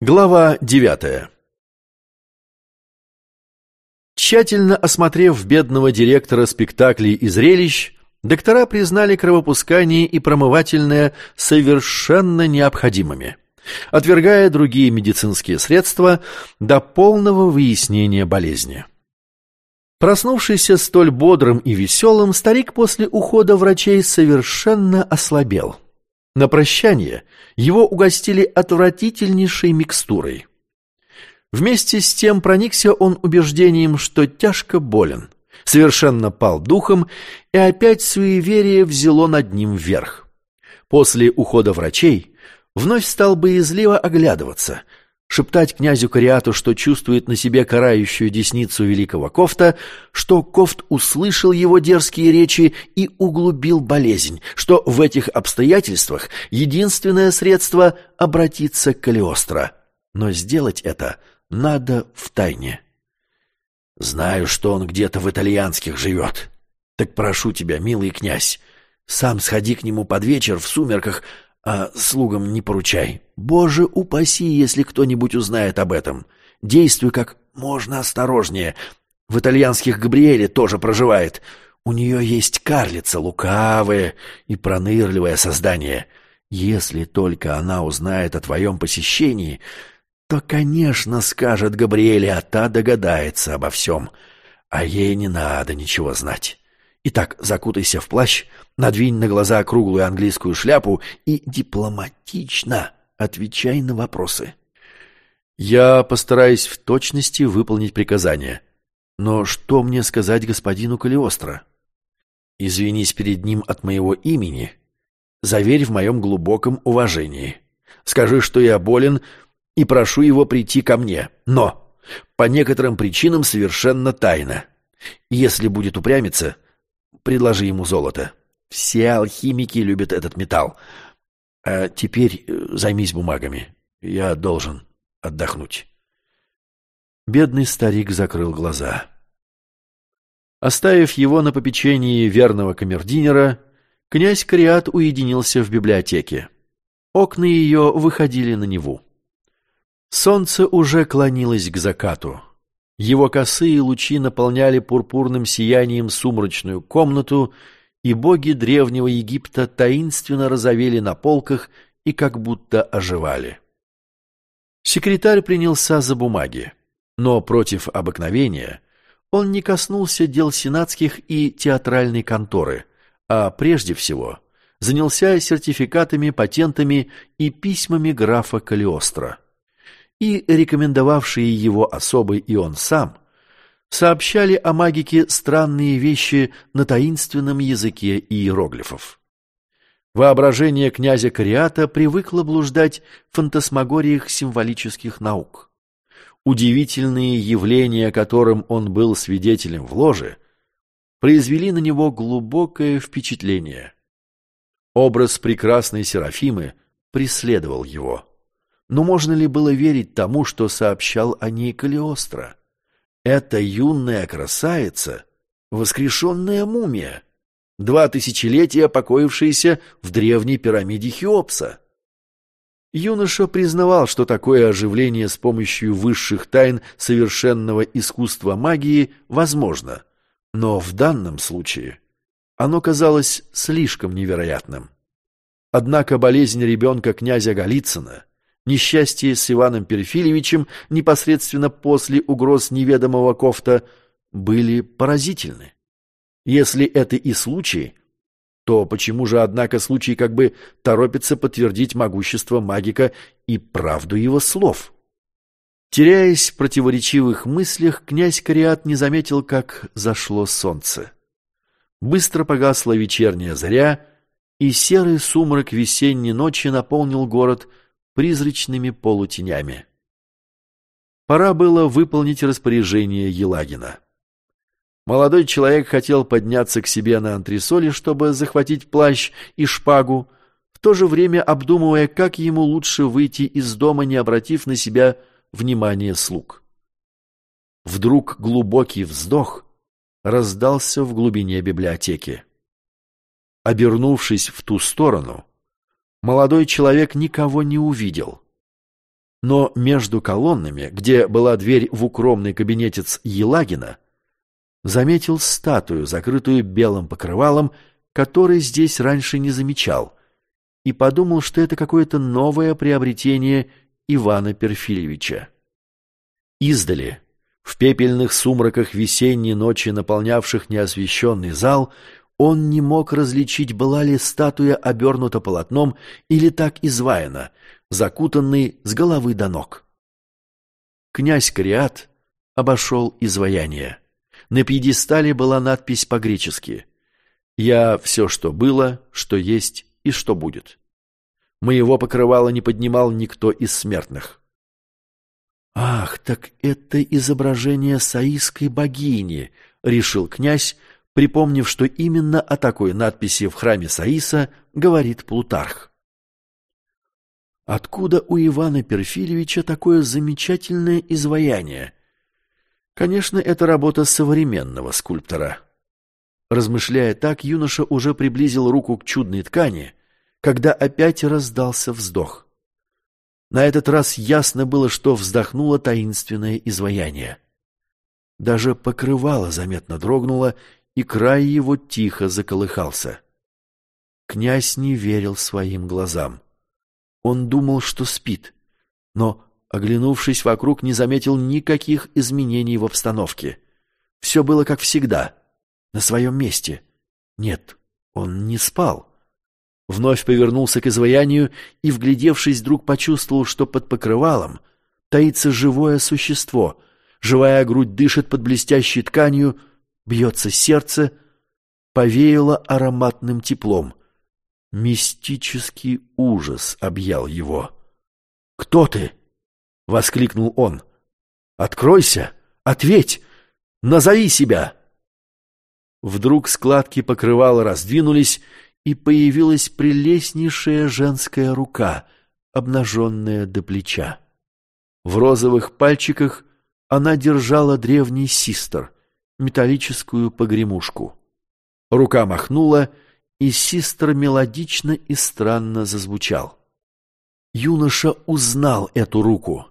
Глава девятая Тщательно осмотрев бедного директора спектаклей и зрелищ, доктора признали кровопускание и промывательное совершенно необходимыми, отвергая другие медицинские средства до полного выяснения болезни. Проснувшийся столь бодрым и веселым, старик после ухода врачей совершенно ослабел. На прощание его угостили отвратительнейшей микстурой. Вместе с тем проникся он убеждением, что тяжко болен, совершенно пал духом, и опять суеверие взяло над ним вверх. После ухода врачей вновь стал боязливо оглядываться — шептать князю Кариату, что чувствует на себе карающую десницу великого Кофта, что Кофт услышал его дерзкие речи и углубил болезнь, что в этих обстоятельствах единственное средство — обратиться к Калиостро. Но сделать это надо в тайне. Знаю, что он где-то в итальянских живет. Так прошу тебя, милый князь, сам сходи к нему под вечер в сумерках, а слугам не поручай. Боже упаси, если кто-нибудь узнает об этом. Действуй как можно осторожнее. В итальянских Габриэле тоже проживает. У нее есть карлица, лукавое и пронырливое создание. Если только она узнает о твоем посещении, то, конечно, скажет Габриэле, а та догадается обо всем. А ей не надо ничего знать. Итак, закутайся в плащ, надвинь на глаза круглую английскую шляпу и дипломатично отвечай на вопросы. Я постараюсь в точности выполнить приказание. Но что мне сказать господину Калиостро? Извинись перед ним от моего имени. Заверь в моем глубоком уважении. Скажи, что я болен, и прошу его прийти ко мне. Но по некоторым причинам совершенно тайно. Если будет упрямиться, Предложи ему золото. Все алхимики любят этот металл. А теперь э, займись бумагами. Я должен отдохнуть. Бедный старик закрыл глаза. Оставив его на попечении верного камердинера, князь Кариат уединился в библиотеке. Окна ее выходили на Неву. Солнце уже клонилось к закату. Его косые лучи наполняли пурпурным сиянием сумрачную комнату, и боги древнего Египта таинственно разовели на полках и как будто оживали. Секретарь принялся за бумаги, но против обыкновения он не коснулся дел сенатских и театральной конторы, а прежде всего занялся сертификатами, патентами и письмами графа Калиостро и рекомендовавшие его особы и он сам, сообщали о магике странные вещи на таинственном языке иероглифов. Воображение князя Кариата привыкло блуждать в фантасмагориях символических наук. Удивительные явления, которым он был свидетелем в ложе, произвели на него глубокое впечатление. Образ прекрасной Серафимы преследовал его. Но можно ли было верить тому, что сообщал о ней Калиостро? Эта юная красавица — воскрешенная мумия, два тысячелетия покоившаяся в древней пирамиде Хеопса. Юноша признавал, что такое оживление с помощью высших тайн совершенного искусства магии возможно, но в данном случае оно казалось слишком невероятным. Однако болезнь ребенка князя Голицына — Несчастье с Иваном Перфильевичем непосредственно после угроз неведомого кофта были поразительны. Если это и случай, то почему же, однако, случай как бы торопится подтвердить могущество магика и правду его слов? Теряясь в противоречивых мыслях, князь Кариат не заметил, как зашло солнце. Быстро погасла вечерняя заря, и серый сумрак весенней ночи наполнил город – призрачными полутенями. Пора было выполнить распоряжение Елагина. Молодой человек хотел подняться к себе на антресоли, чтобы захватить плащ и шпагу, в то же время обдумывая, как ему лучше выйти из дома, не обратив на себя внимания слуг. Вдруг глубокий вздох раздался в глубине библиотеки. Обернувшись в ту сторону, молодой человек никого не увидел. но между колоннами, где была дверь в укромный кабинетец Елагина, заметил статую, закрытую белым покрывалом, который здесь раньше не замечал, и подумал, что это какое-то новое приобретение Ивана Перфильевича. Издали, в пепельных сумраках весенней ночи, наполнявших неосвещенный зал, он не мог различить, была ли статуя обернута полотном или так изваяна, закутанный с головы до ног. Князь Кориат обошел изваяние. На пьедестале была надпись по-гречески «Я все, что было, что есть и что будет». Моего покрывала не поднимал никто из смертных. «Ах, так это изображение саистской богини», — решил князь, припомнив, что именно о такой надписи в храме Саиса говорит Плутарх. Откуда у Ивана Перфильевича такое замечательное изваяние? Конечно, это работа современного скульптора. Размышляя так, юноша уже приблизил руку к чудной ткани, когда опять раздался вздох. На этот раз ясно было, что вздохнуло таинственное изваяние. Даже покрывало заметно дрогнуло, и край его тихо заколыхался. Князь не верил своим глазам. Он думал, что спит, но, оглянувшись вокруг, не заметил никаких изменений в обстановке. Все было как всегда, на своем месте. Нет, он не спал. Вновь повернулся к изваянию и, вглядевшись, вдруг почувствовал, что под покрывалом таится живое существо. Живая грудь дышит под блестящей тканью, бьется сердце, повеяло ароматным теплом — Мистический ужас объял его. «Кто ты?» — воскликнул он. «Откройся! Ответь! Назови себя!» Вдруг складки покрывала раздвинулись, и появилась прелестнейшая женская рука, обнаженная до плеча. В розовых пальчиках она держала древний систер, металлическую погремушку. Рука махнула, и систр мелодично и странно зазвучал. Юноша узнал эту руку.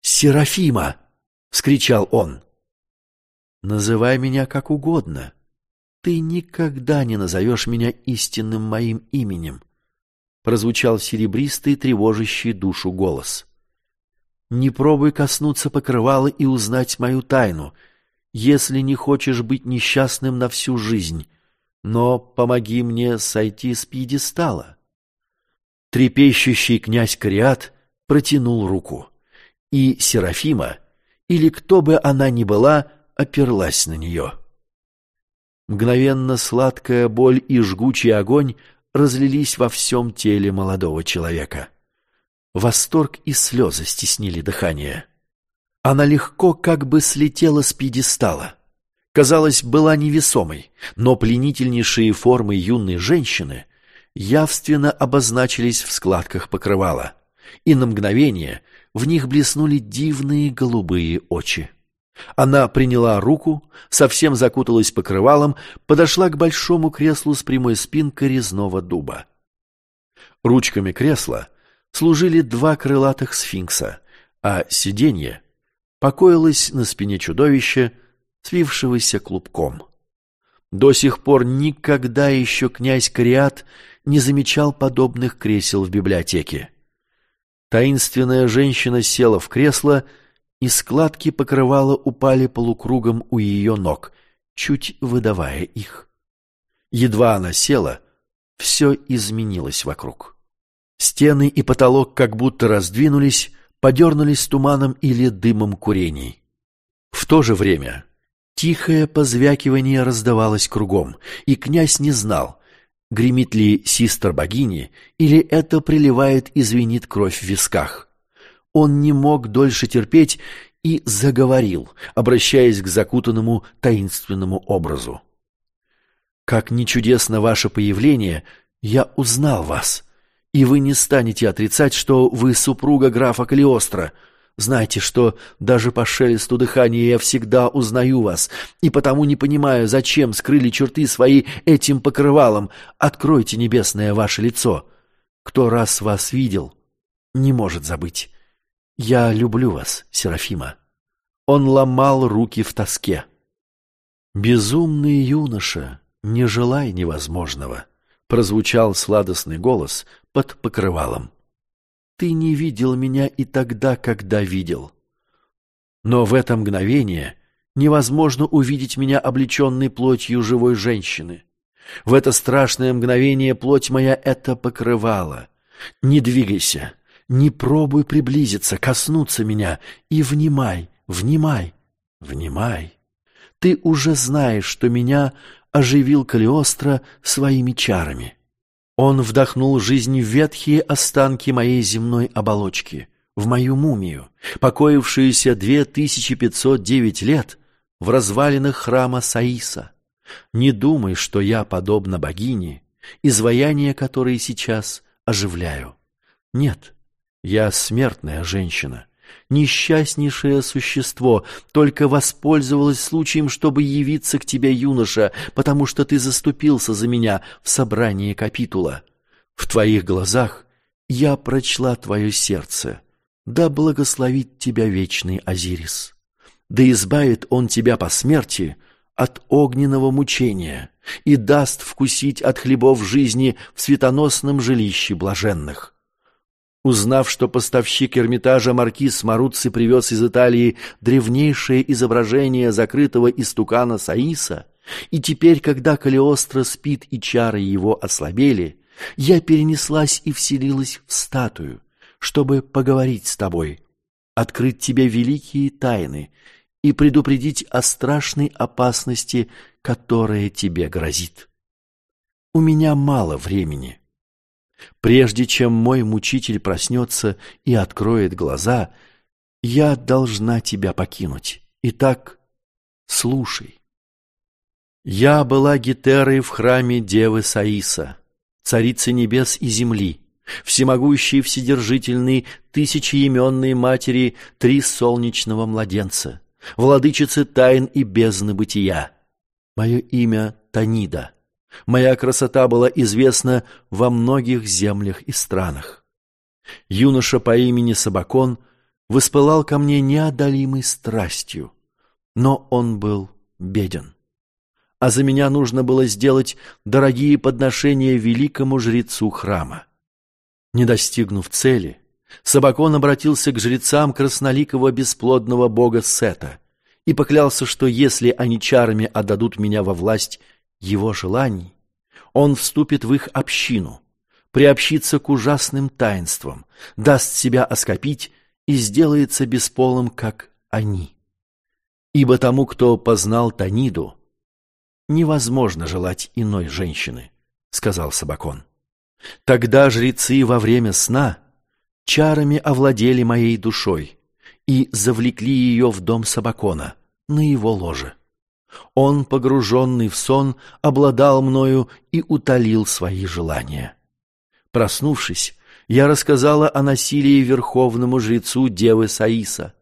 «Серафима!» — вскричал он. «Называй меня как угодно. Ты никогда не назовешь меня истинным моим именем», — прозвучал серебристый, тревожащий душу голос. «Не пробуй коснуться покрывала и узнать мою тайну, если не хочешь быть несчастным на всю жизнь» но помоги мне сойти с пьедестала. Трепещущий князь Кориат протянул руку, и Серафима, или кто бы она ни была, оперлась на нее. Мгновенно сладкая боль и жгучий огонь разлились во всем теле молодого человека. Восторг и слезы стеснили дыхание. Она легко как бы слетела с пьедестала казалось, была невесомой, но пленительнейшие формы юной женщины явственно обозначились в складках покрывала, и на мгновение в них блеснули дивные голубые очи. Она приняла руку, совсем закуталась покрывалом, подошла к большому креслу с прямой спинкой резного дуба. Ручками кресла служили два крылатых сфинкса, а сиденье покоилось на спине чудовища, свившегося клубком. До сих пор никогда еще князь Кориат не замечал подобных кресел в библиотеке. Таинственная женщина села в кресло, и складки покрывала упали полукругом у ее ног, чуть выдавая их. Едва она села, все изменилось вокруг. Стены и потолок как будто раздвинулись, подернулись туманом или дымом курений. В то же время Тихое позвякивание раздавалось кругом, и князь не знал, гремит ли систр богини или это приливает и звенит кровь в висках. Он не мог дольше терпеть и заговорил, обращаясь к закутанному таинственному образу. «Как ни чудесно ваше появление, я узнал вас, и вы не станете отрицать, что вы супруга графа Калиостро», Знайте, что даже по шелесту дыхания я всегда узнаю вас, и потому не понимаю, зачем скрыли черты свои этим покрывалом. Откройте небесное ваше лицо. Кто раз вас видел, не может забыть. «Я люблю вас, Серафима». Он ломал руки в тоске. «Безумный юноша, не желай невозможного», — прозвучал сладостный голос под покрывалом. «Ты не видел меня и тогда, когда видел. Но в это мгновение невозможно увидеть меня облеченной плотью живой женщины. В это страшное мгновение плоть моя это покрывала. Не двигайся, не пробуй приблизиться, коснуться меня и внимай, внимай, внимай. Ты уже знаешь, что меня оживил Калиостро своими чарами. Он вдохнул жизнь в ветхие останки моей земной оболочки, в мою мумию, покоившуюся 2509 лет в развалинах храма Саиса. Не думай, что я, подобно богине, изваяние которой сейчас оживляю. Нет, я смертная женщина, несчастнейшее существо, только воспользовалась случаем, чтобы явиться к тебе, юноша, потому что ты заступился за меня в собрании капитула. В твоих глазах я прочла твое сердце. Да благословит тебя вечный Азирис. Да избавит он тебя по смерти от огненного мучения и даст вкусить от хлебов жизни в светоносном жилище блаженных. Узнав, что поставщик Эрмитажа маркиз Маруцци привез из Италии древнейшее изображение закрытого истукана Саиса, и теперь, когда Калиостро спит и чары его ослабели, я перенеслась и вселилась в статую, чтобы поговорить с тобой, открыть тебе великие тайны и предупредить о страшной опасности, которая тебе грозит. У меня мало времени. Прежде чем мой мучитель проснется и откроет глаза, я должна тебя покинуть. Итак, слушай. Я была Гетерой в храме Девы Саиса, царицы небес и земли, всемогущей вседержительной тысячеименной матери три солнечного младенца, владычицы тайн и бездны бытия. Мое имя Танида. Моя красота была известна во многих землях и странах. Юноша по имени Собакон воспылал ко мне неодолимой страстью, но он был беден. А за меня нужно было сделать дорогие подношения великому жрецу храма. Не достигнув цели, Собакон обратился к жрецам красноликого бесплодного бога Сета и поклялся, что если они чарами отдадут меня во власть его желаний, он вступит в их общину, приобщится к ужасным таинствам, даст себя оскопить и сделается бесполым, как они. Ибо тому, кто познал Таниду, невозможно желать иной женщины, — сказал Собакон. Тогда жрецы во время сна чарами овладели моей душой и завлекли ее в дом Собакона, на его ложе. Он, погруженный в сон, обладал мною и утолил свои желания. Проснувшись, я рассказала о насилии верховному жрецу девы Саиса.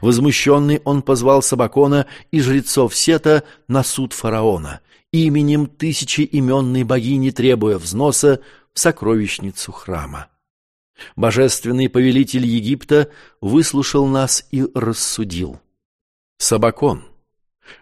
Возмущенный он позвал Сабакона и жрецов Сета на суд фараона, именем тысячеименной богини требуя взноса в сокровищницу храма. Божественный повелитель Египта выслушал нас и рассудил. Сабакон —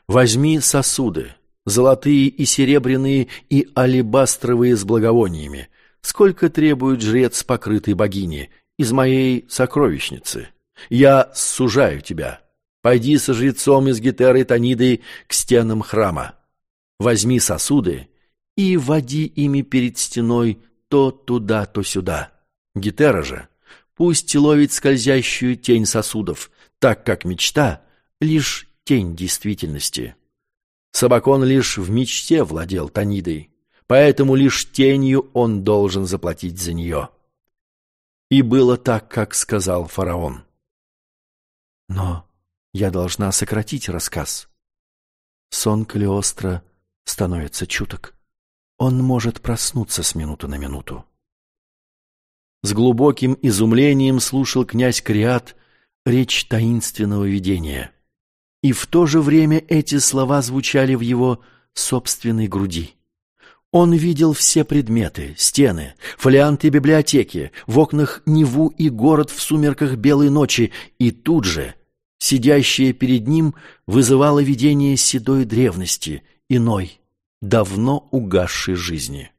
Возьми сосуды, золотые и серебряные и алебастровые с благовониями, сколько требует жрец покрытой богини, из моей сокровищницы. Я сужаю тебя. Пойди со жрецом из гитеры Танидой к стенам храма. Возьми сосуды и води ими перед стеной то туда, то сюда. Гитера же пусть ловит скользящую тень сосудов, так как мечта — лишь тень действительности. Собакон лишь в мечте владел Танидой, поэтому лишь тенью он должен заплатить за нее. И было так, как сказал фараон. Но я должна сократить рассказ. Сон Калиостро становится чуток. Он может проснуться с минуты на минуту. С глубоким изумлением слушал князь Криат речь таинственного видения. И в то же время эти слова звучали в его собственной груди. Он видел все предметы, стены, фолианты библиотеки, в окнах Неву и город в сумерках белой ночи, и тут же, сидящее перед ним, вызывало видение седой древности, иной, давно угасшей жизни.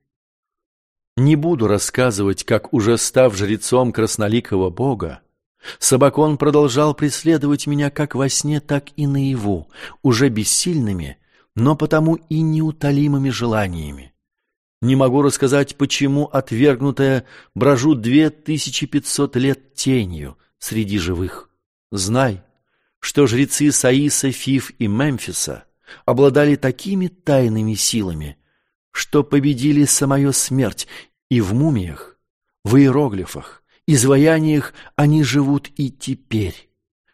Не буду рассказывать, как, уже став жрецом красноликого бога, Собакон продолжал преследовать меня как во сне, так и наяву, уже бессильными, но потому и неутолимыми желаниями. Не могу рассказать, почему отвергнутая брожу две тысячи пятьсот лет тенью среди живых. Знай, что жрецы Саиса, Фиф и Мемфиса обладали такими тайными силами, что победили самую смерть и в мумиях, в иероглифах, изваяниях они живут и теперь.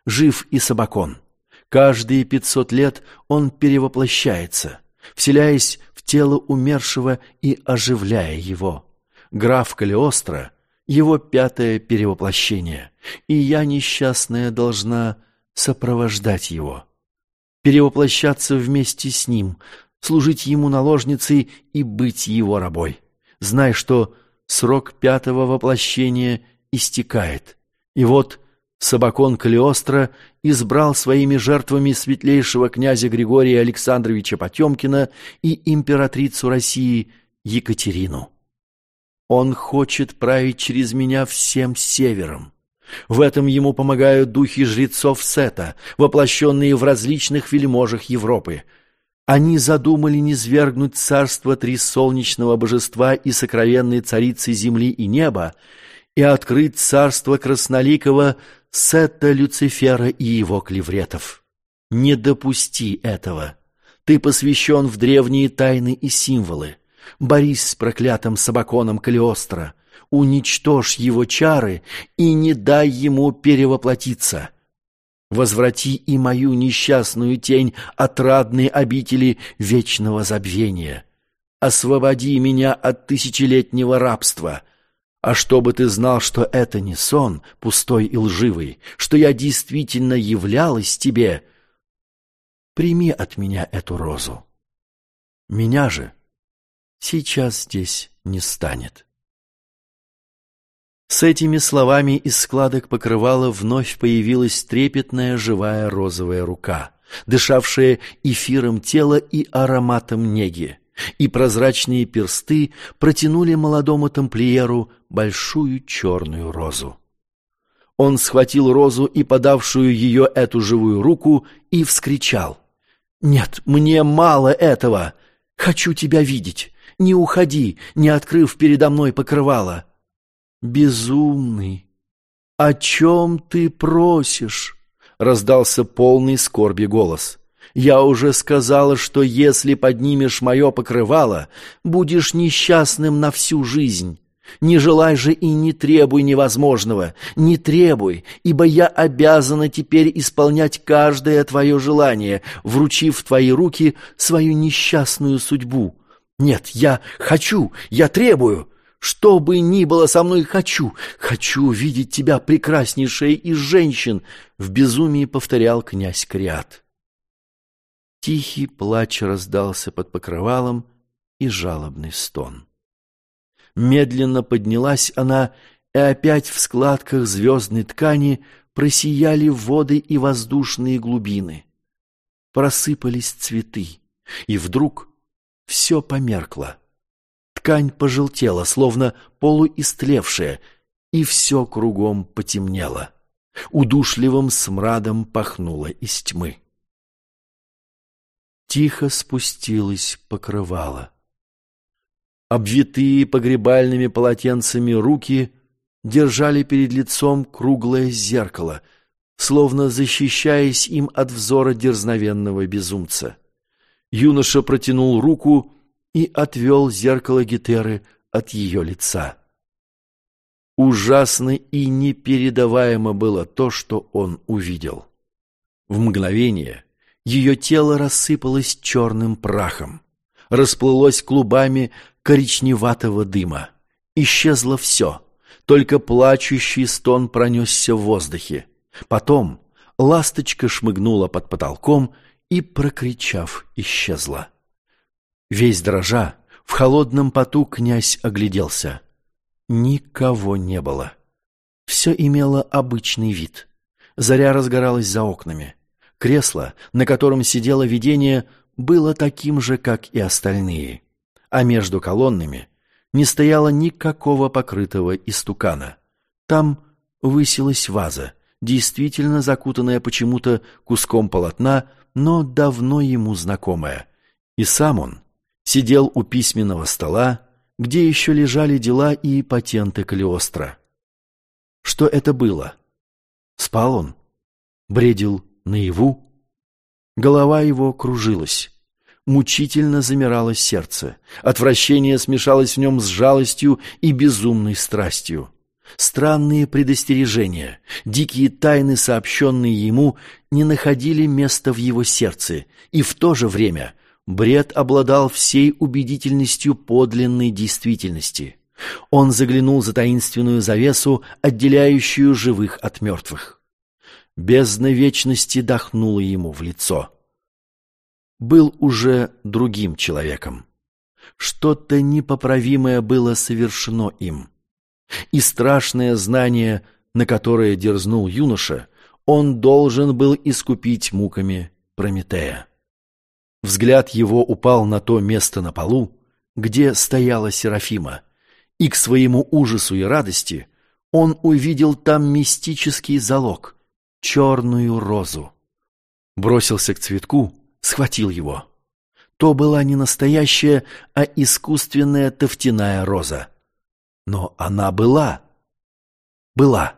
Жив и Собакон. Каждые пятьсот лет он перевоплощается, вселяясь в тело умершего и оживляя его. Граф Калиостро — его пятое перевоплощение, и я, несчастная, должна сопровождать его. Перевоплощаться вместе с ним, служить ему наложницей и быть его рабой. Знай, что срок пятого воплощения истекает. И вот Собакон Калиостро избрал своими жертвами светлейшего князя Григория Александровича Потемкина и императрицу России Екатерину. Он хочет править через меня всем севером. В этом ему помогают духи жрецов Сета, воплощенные в различных вельможах Европы. Они задумали низвергнуть царство три солнечного божества и сокровенной царицы земли и неба и открыть царство красноликого Сета Люцифера и его клевретов. Не допусти этого. Ты посвящен в древние тайны и символы. Борись с проклятым собаконом Калиостро, уничтожь его чары и не дай ему перевоплотиться. Возврати и мою несчастную тень отрадной обители вечного забвения. Освободи меня от тысячелетнего рабства — а чтобы ты знал, что это не сон, пустой и лживый, что я действительно являлась тебе, прими от меня эту розу. Меня же сейчас здесь не станет. С этими словами из складок покрывала вновь появилась трепетная живая розовая рука, дышавшая эфиром тела и ароматом неги и прозрачные персты протянули молодому тамплиеру большую черную розу. Он схватил розу и подавшую ее эту живую руку и вскричал. «Нет, мне мало этого! Хочу тебя видеть! Не уходи, не открыв передо мной покрывало!» «Безумный! О чем ты просишь?» — раздался полный скорби голос. Я уже сказала, что если поднимешь мое покрывало, будешь несчастным на всю жизнь. Не желай же и не требуй невозможного, не требуй, ибо я обязана теперь исполнять каждое твое желание, вручив в твои руки свою несчастную судьбу. Нет, я хочу, я требую. Что бы ни было со мной, хочу, хочу видеть тебя, прекраснейшая из женщин, в безумии повторял князь Криат. Тихий плач раздался под покрывалом и жалобный стон. Медленно поднялась она, и опять в складках звездной ткани просияли воды и воздушные глубины. Просыпались цветы, и вдруг все померкло. Ткань пожелтела, словно полуистлевшая, и все кругом потемнело. Удушливым смрадом пахнуло из тьмы тихо спустилось покрывало. Обвитые погребальными полотенцами руки держали перед лицом круглое зеркало, словно защищаясь им от взора дерзновенного безумца. Юноша протянул руку и отвел зеркало Гетеры от ее лица. Ужасно и непередаваемо было то, что он увидел. В мгновение ее тело рассыпалось черным прахом, расплылось клубами коричневатого дыма. Исчезло все, только плачущий стон пронесся в воздухе. Потом ласточка шмыгнула под потолком и, прокричав, исчезла. Весь дрожа, В холодном поту князь огляделся. Никого не было. Все имело обычный вид. Заря разгоралась за окнами. Кресло, на котором сидело видение, было таким же, как и остальные. А между колоннами не стояло никакого покрытого истукана. Там высилась ваза, действительно закутанная почему-то куском полотна, но давно ему знакомая. И сам он сидел у письменного стола, где еще лежали дела и патенты Калиостро. Что это было? Спал он? Бредил наяву? Голова его кружилась. Мучительно замирало сердце. Отвращение смешалось в нем с жалостью и безумной страстью. Странные предостережения, дикие тайны, сообщенные ему, не находили места в его сердце, и в то же время бред обладал всей убедительностью подлинной действительности. Он заглянул за таинственную завесу, отделяющую живых от мертвых. Бездна вечности дохнула ему в лицо. Был уже другим человеком. Что-то непоправимое было совершено им. И страшное знание, на которое дерзнул юноша, он должен был искупить муками Прометея. Взгляд его упал на то место на полу, где стояла Серафима, и к своему ужасу и радости он увидел там мистический залог — черную розу. Бросился к цветку, схватил его. То была не настоящая, а искусственная тофтяная роза. Но она была. Была.